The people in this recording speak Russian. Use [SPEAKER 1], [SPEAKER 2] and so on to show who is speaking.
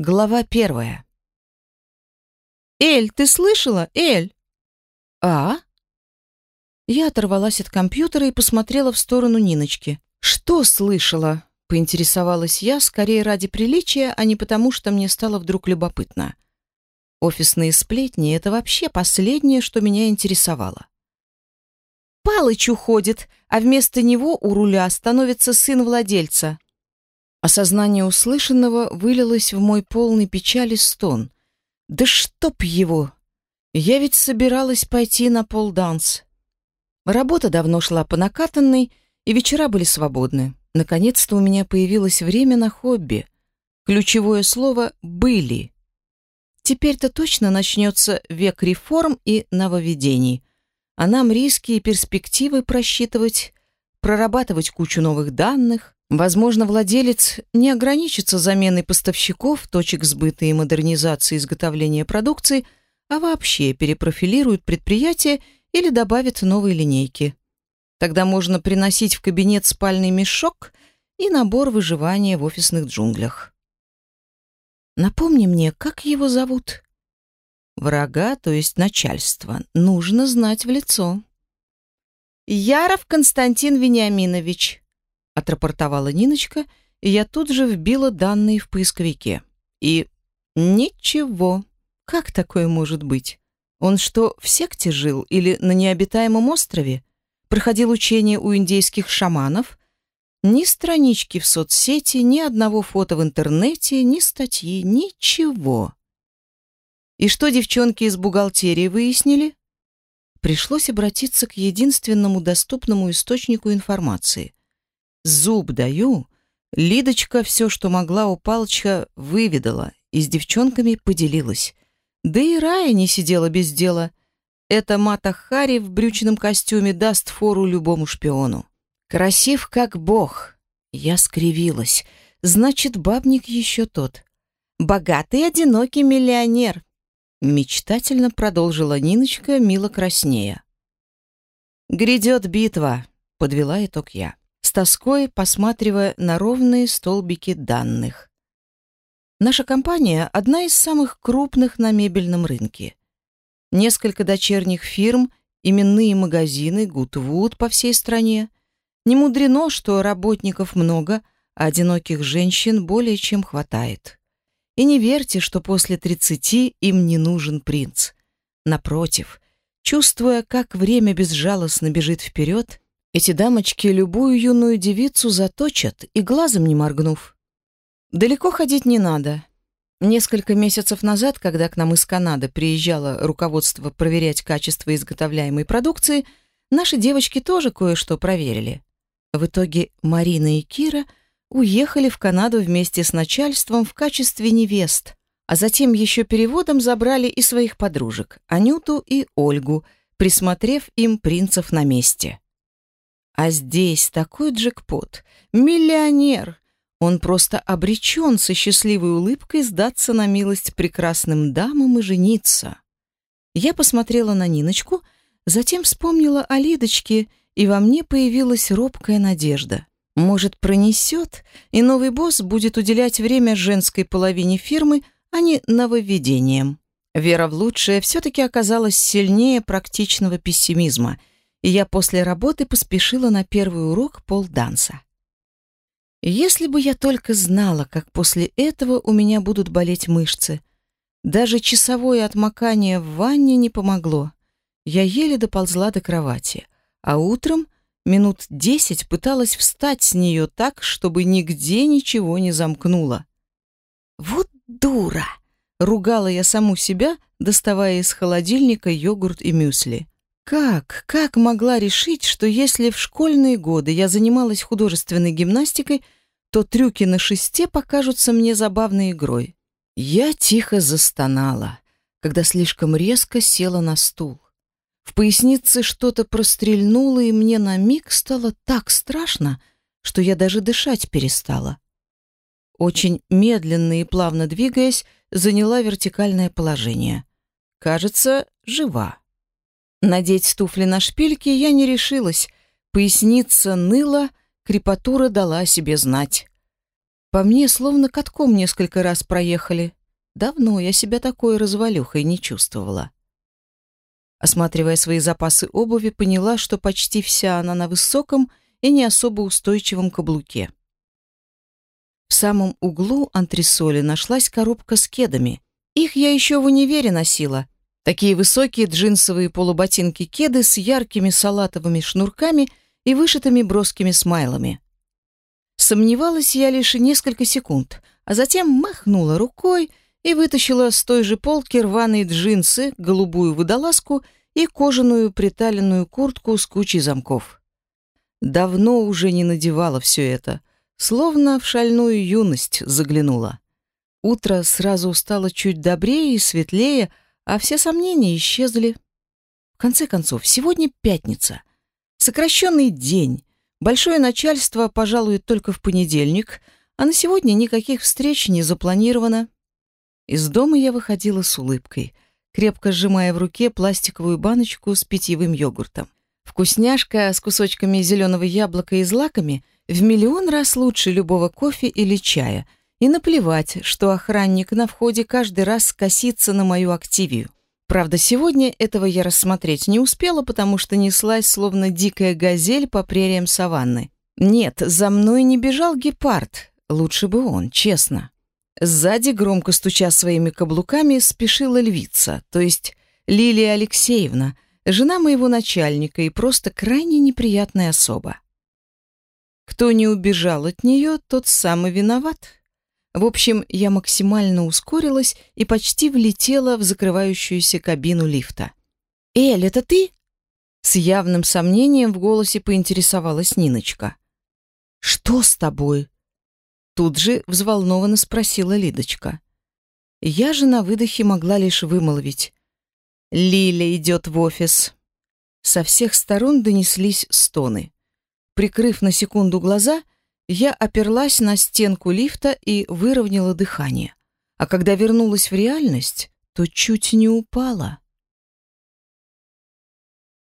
[SPEAKER 1] Глава первая. «Эль, ты слышала? Эль!» «А?» Я оторвалась от компьютера и посмотрела в сторону Ниночки. «Что слышала?» — поинтересовалась я, скорее ради приличия, а не потому, что мне стало вдруг любопытно. Офисные сплетни — это вообще последнее, что меня интересовало. Палыч уходит, а вместо него у руля становится сын владельца. Осознание услышанного вылилось в мой полный печали стон. Да чтоб его! Я ведь собиралась пойти на полданс. Работа давно шла по накатанной, и вечера были свободны. Наконец-то у меня появилось время на хобби. Ключевое слово «были». Теперь-то точно начнется век реформ и нововведений. А нам риски и перспективы просчитывать, прорабатывать кучу новых данных, Возможно, владелец не ограничится заменой поставщиков, точек сбыта и модернизации изготовления продукции, а вообще перепрофилирует предприятие или добавит новые линейки. Тогда можно приносить в кабинет спальный мешок и набор выживания в офисных джунглях. Напомни мне, как его зовут? Врага, то есть начальство, нужно знать в лицо. Яров Константин Вениаминович, отрапортовала Ниночка, и я тут же вбила данные в поисковике. И ничего. Как такое может быть? Он что, в секте жил или на необитаемом острове? Проходил учение у индейских шаманов? Ни странички в соцсети, ни одного фото в интернете, ни статьи, ничего. И что девчонки из бухгалтерии выяснили? Пришлось обратиться к единственному доступному источнику информации. Зуб даю. Лидочка все, что могла у Палыча, выведала и с девчонками поделилась. Да и Рая не сидела без дела. Эта Мата Хари в брючном костюме даст фору любому шпиону. Красив как бог. Я скривилась. Значит, бабник еще тот. Богатый, одинокий миллионер. Мечтательно продолжила Ниночка, мило краснея. «Грядет битва», — подвела итог я с тоской посматривая на ровные столбики данных. Наша компания – одна из самых крупных на мебельном рынке. Несколько дочерних фирм, именные магазины, Гудвуд по всей стране. Не мудрено, что работников много, а одиноких женщин более чем хватает. И не верьте, что после 30 им не нужен принц. Напротив, чувствуя, как время безжалостно бежит вперед, эти дамочки любую юную девицу заточат и глазом не моргнув. Далеко ходить не надо. Несколько месяцев назад, когда к нам из Канады приезжало руководство проверять качество изготовляемой продукции, наши девочки тоже кое-что проверили. В итоге Марина и Кира уехали в Канаду вместе с начальством в качестве невест, а затем еще переводом забрали и своих подружек, Анюту и Ольгу, присмотрев им принцев на месте. А здесь такой джекпот. Миллионер. Он просто обречен со счастливой улыбкой сдаться на милость прекрасным дамам и жениться. Я посмотрела на Ниночку, затем вспомнила о Лидочке, и во мне появилась робкая надежда. Может, пронесет, и новый босс будет уделять время женской половине фирмы, а не нововведениям. Вера в лучшее все-таки оказалась сильнее практичного пессимизма — и я после работы поспешила на первый урок полданса. Если бы я только знала, как после этого у меня будут болеть мышцы. Даже часовое отмокание в ванне не помогло. Я еле доползла до кровати, а утром минут десять пыталась встать с нее так, чтобы нигде ничего не замкнуло. «Вот дура!» — ругала я саму себя, доставая из холодильника йогурт и мюсли. Как, как могла решить, что если в школьные годы я занималась художественной гимнастикой, то трюки на шесте покажутся мне забавной игрой? Я тихо застонала, когда слишком резко села на стул. В пояснице что-то прострельнуло, и мне на миг стало так страшно, что я даже дышать перестала. Очень медленно и плавно двигаясь, заняла вертикальное положение. Кажется, жива. Надеть туфли на шпильки я не решилась. Поясница ныла, крепатура дала о себе знать. По мне словно катком несколько раз проехали. Давно я себя такой развалюхой не чувствовала. Осматривая свои запасы обуви, поняла, что почти вся она на высоком и не особо устойчивом каблуке. В самом углу антресоли нашлась коробка с кедами. Их я еще в универе носила. Такие высокие джинсовые полуботинки-кеды с яркими салатовыми шнурками и вышитыми броскими смайлами. Сомневалась я лишь несколько секунд, а затем махнула рукой и вытащила с той же полки рваные джинсы, голубую водолазку и кожаную приталенную куртку с кучей замков. Давно уже не надевала все это, словно в шальную юность заглянула. Утро сразу стало чуть добрее и светлее, а все сомнения исчезли. В конце концов, сегодня пятница. Сокращенный день. Большое начальство пожалует только в понедельник, а на сегодня никаких встреч не запланировано. Из дома я выходила с улыбкой, крепко сжимая в руке пластиковую баночку с питьевым йогуртом. Вкусняшка с кусочками зеленого яблока и злаками в миллион раз лучше любого кофе или чая. И наплевать, что охранник на входе каждый раз косится на мою активию. Правда, сегодня этого я рассмотреть не успела, потому что неслась, словно дикая газель по прериям саванны. Нет, за мной не бежал гепард. Лучше бы он, честно. Сзади, громко стуча своими каблуками, спешила львица, то есть Лилия Алексеевна, жена моего начальника и просто крайне неприятная особа. Кто не убежал от нее, тот сам и виноват. В общем, я максимально ускорилась и почти влетела в закрывающуюся кабину лифта. «Эль, это ты?» С явным сомнением в голосе поинтересовалась Ниночка. «Что с тобой?» Тут же взволнованно спросила Лидочка. Я же на выдохе могла лишь вымолвить. «Лиля идет в офис». Со всех сторон донеслись стоны. Прикрыв на секунду глаза, я оперлась на стенку лифта и выровняла дыхание. А когда вернулась в реальность, то чуть не упала.